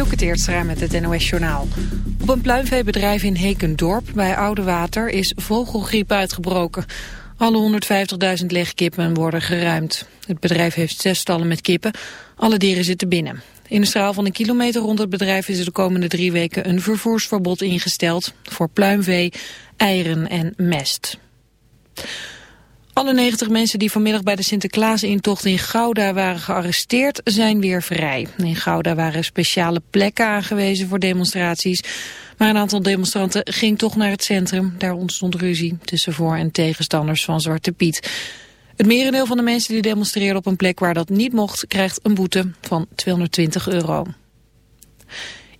Dielke Teertstra met het NOS-journaal. Op een pluimveebedrijf in Hekendorp bij Oudewater is vogelgriep uitgebroken. Alle 150.000 legkippen worden geruimd. Het bedrijf heeft zes stallen met kippen. Alle dieren zitten binnen. In een straal van een kilometer rond het bedrijf is er de komende drie weken een vervoersverbod ingesteld voor pluimvee, eieren en mest. Alle 90 mensen die vanmiddag bij de Sinterklaasintocht in Gouda waren gearresteerd zijn weer vrij. In Gouda waren speciale plekken aangewezen voor demonstraties. Maar een aantal demonstranten ging toch naar het centrum. Daar ontstond ruzie tussen voor- en tegenstanders van Zwarte Piet. Het merendeel van de mensen die demonstreerden op een plek waar dat niet mocht... krijgt een boete van 220 euro.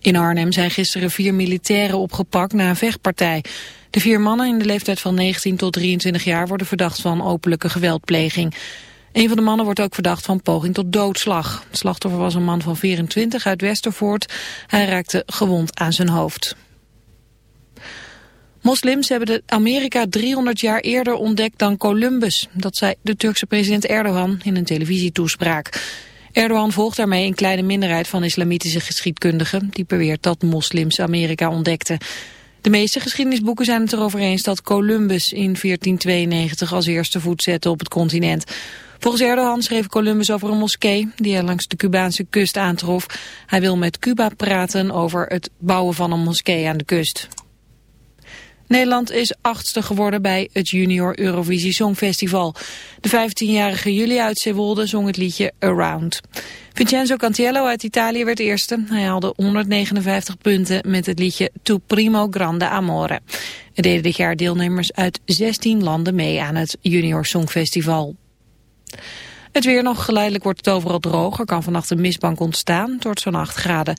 In Arnhem zijn gisteren vier militairen opgepakt na een vechtpartij. De vier mannen in de leeftijd van 19 tot 23 jaar worden verdacht van openlijke geweldpleging. Een van de mannen wordt ook verdacht van poging tot doodslag. Het slachtoffer was een man van 24 uit Westervoort. Hij raakte gewond aan zijn hoofd. Moslims hebben de Amerika 300 jaar eerder ontdekt dan Columbus. Dat zei de Turkse president Erdogan in een televisietoespraak. Erdogan volgt daarmee een kleine minderheid van islamitische geschiedkundigen... die beweert dat moslims Amerika ontdekten. De meeste geschiedenisboeken zijn het erover eens dat Columbus in 1492 als eerste voet zette op het continent. Volgens Erdogan schreef Columbus over een moskee die hij langs de Cubaanse kust aantrof. Hij wil met Cuba praten over het bouwen van een moskee aan de kust. Nederland is achtste geworden bij het Junior Eurovisie Songfestival. De 15-jarige Julia uit Zeewolde zong het liedje Around. Vincenzo Cantiello uit Italië werd eerste. Hij haalde 159 punten met het liedje Tu Primo Grande Amore. Er deden dit jaar deelnemers uit 16 landen mee aan het Junior Songfestival. Het weer nog geleidelijk wordt het overal droog. Er kan vannacht een mistbank ontstaan tot zo'n 8 graden.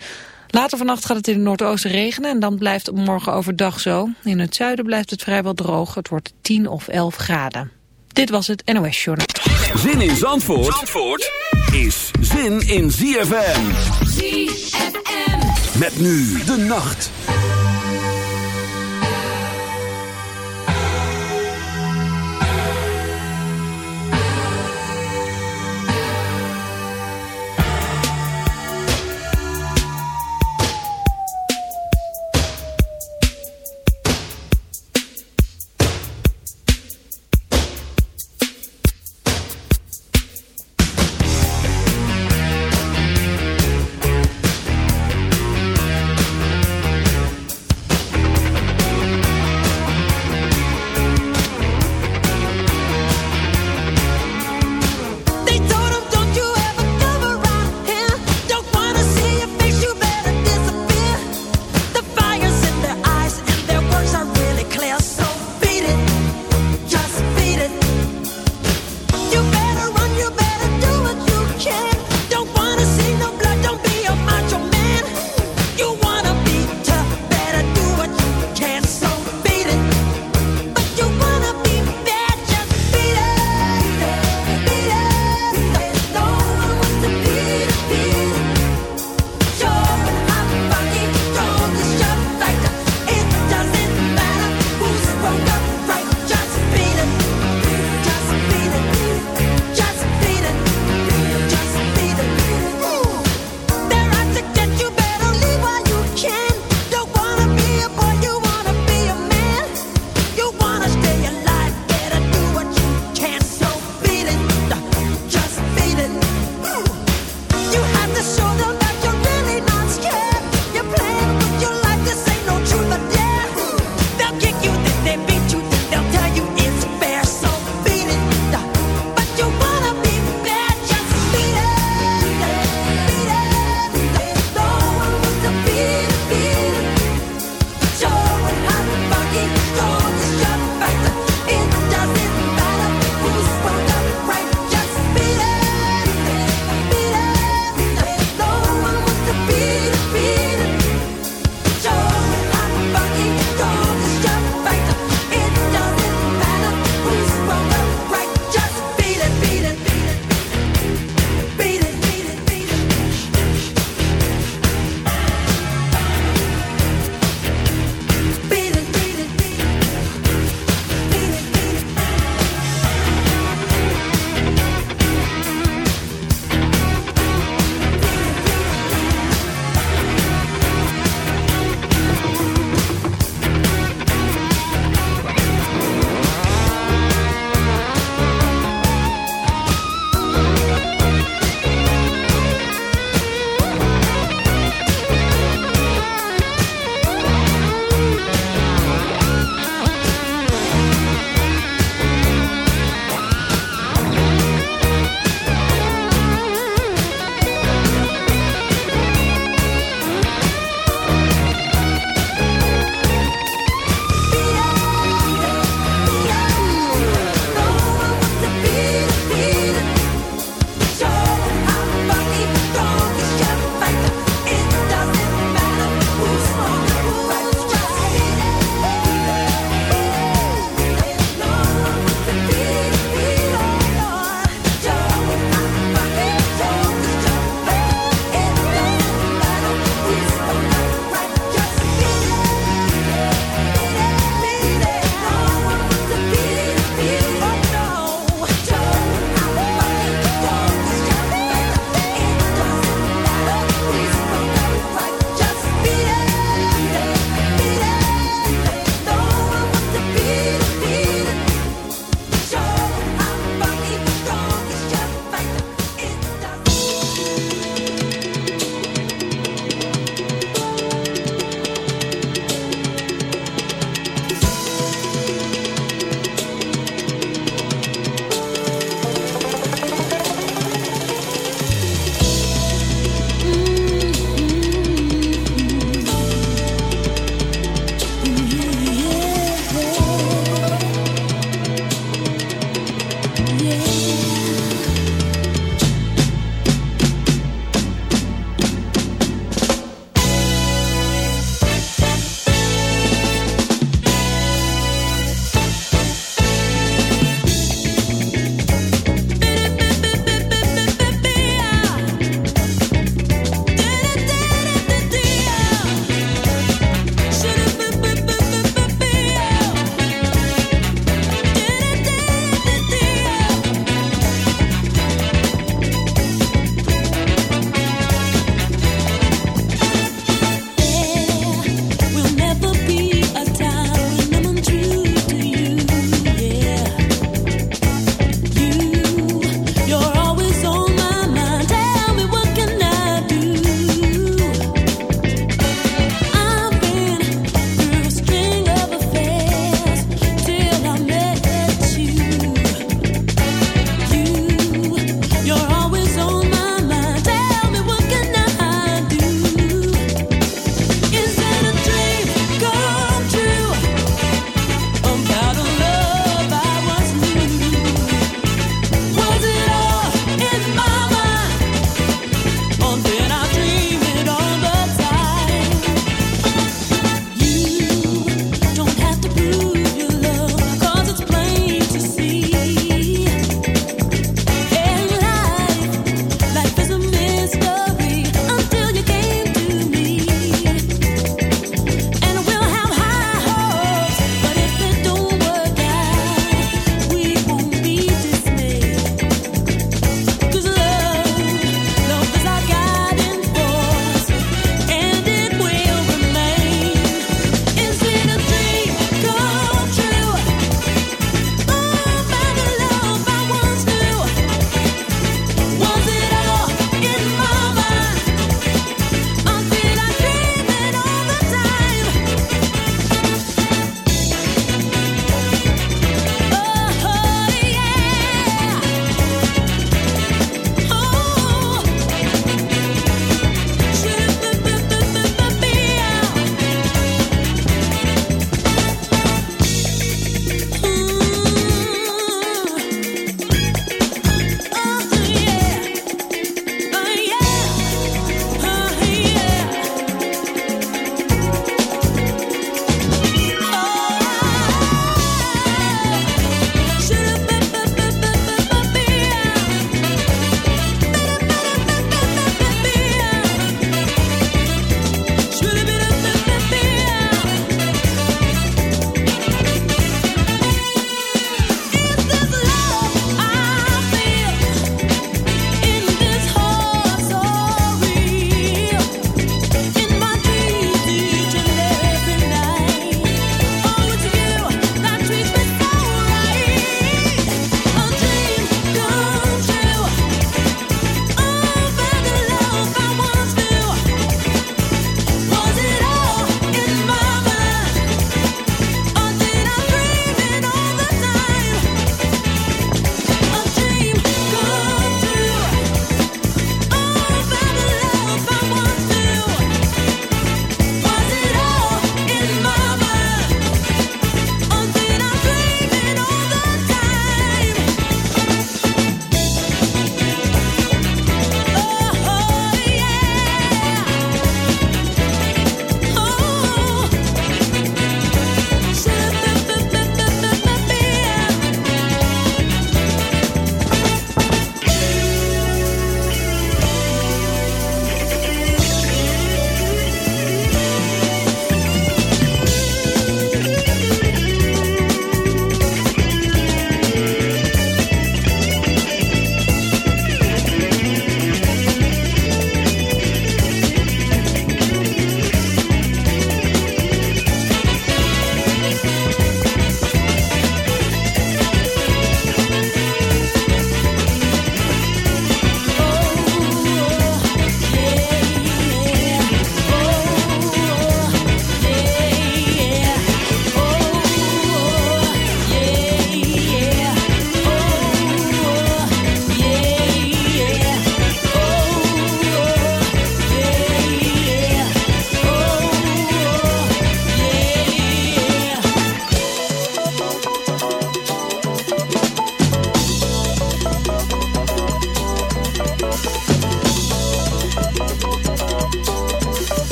Later vannacht gaat het in het noordoosten regenen en dan blijft het morgen overdag zo. In het zuiden blijft het vrijwel droog. Het wordt 10 of 11 graden. Dit was het NOS Journal. Zin in Zandvoort, Zandvoort is zin in ZFM. ZFM. Met nu de nacht.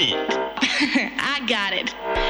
I got it.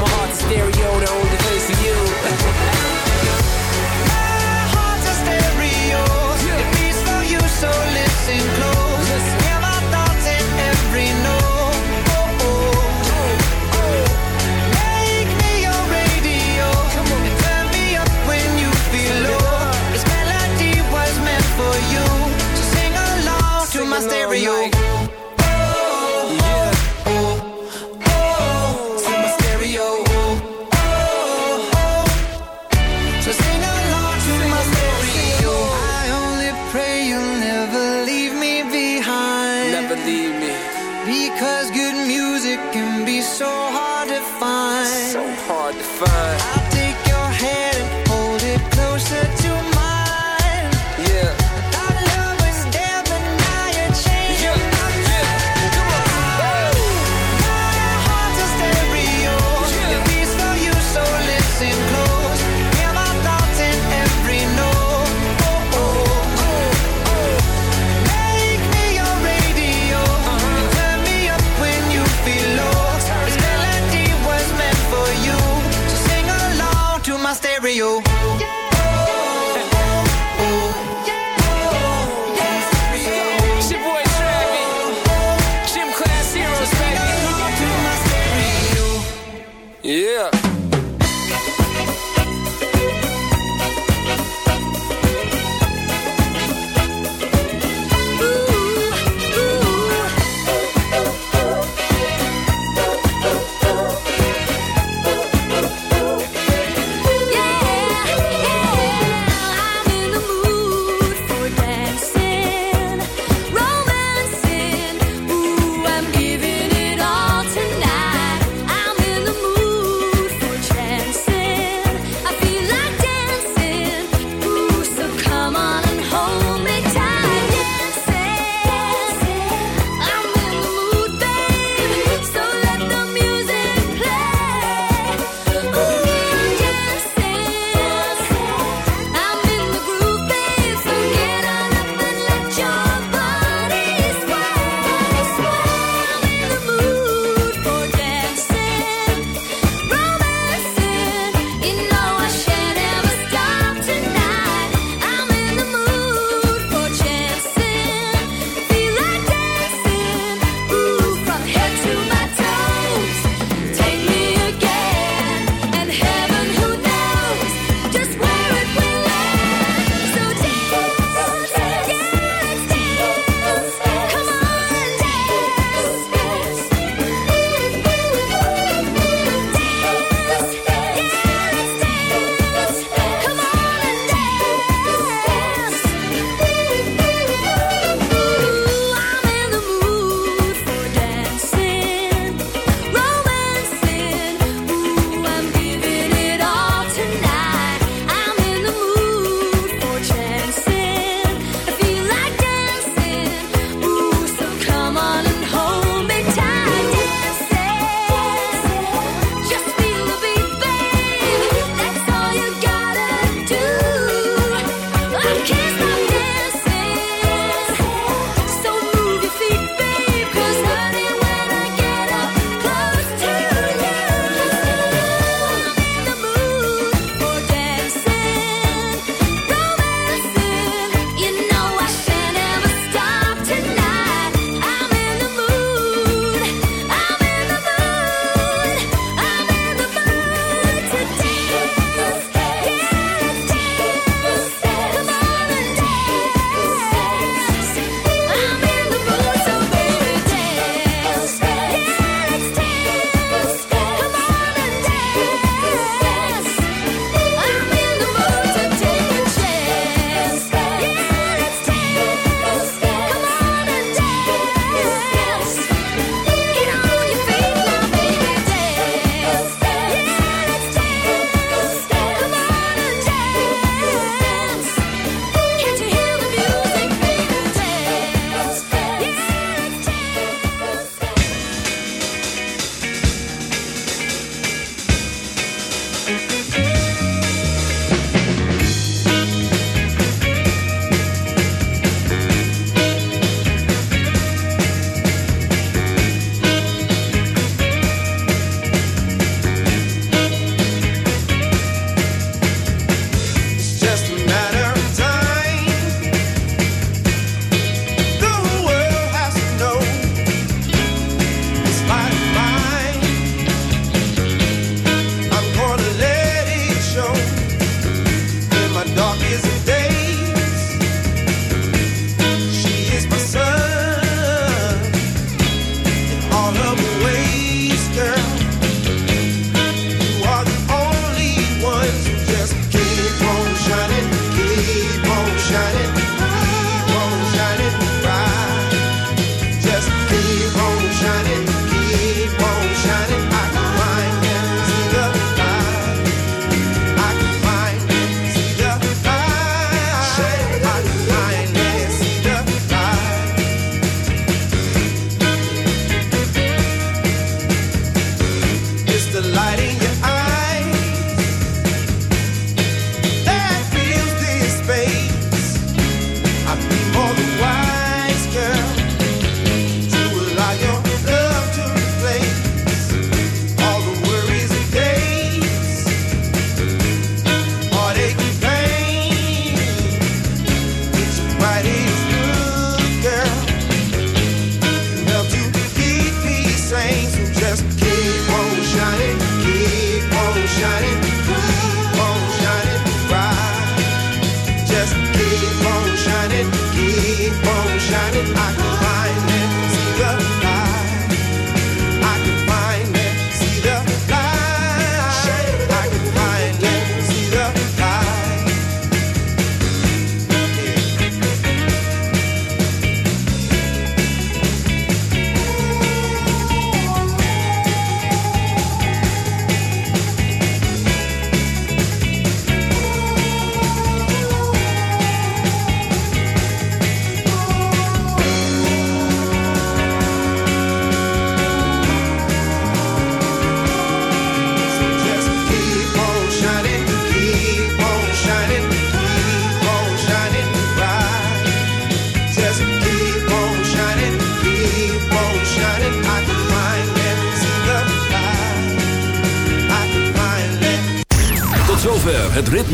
my heart's stereo, the only place for you.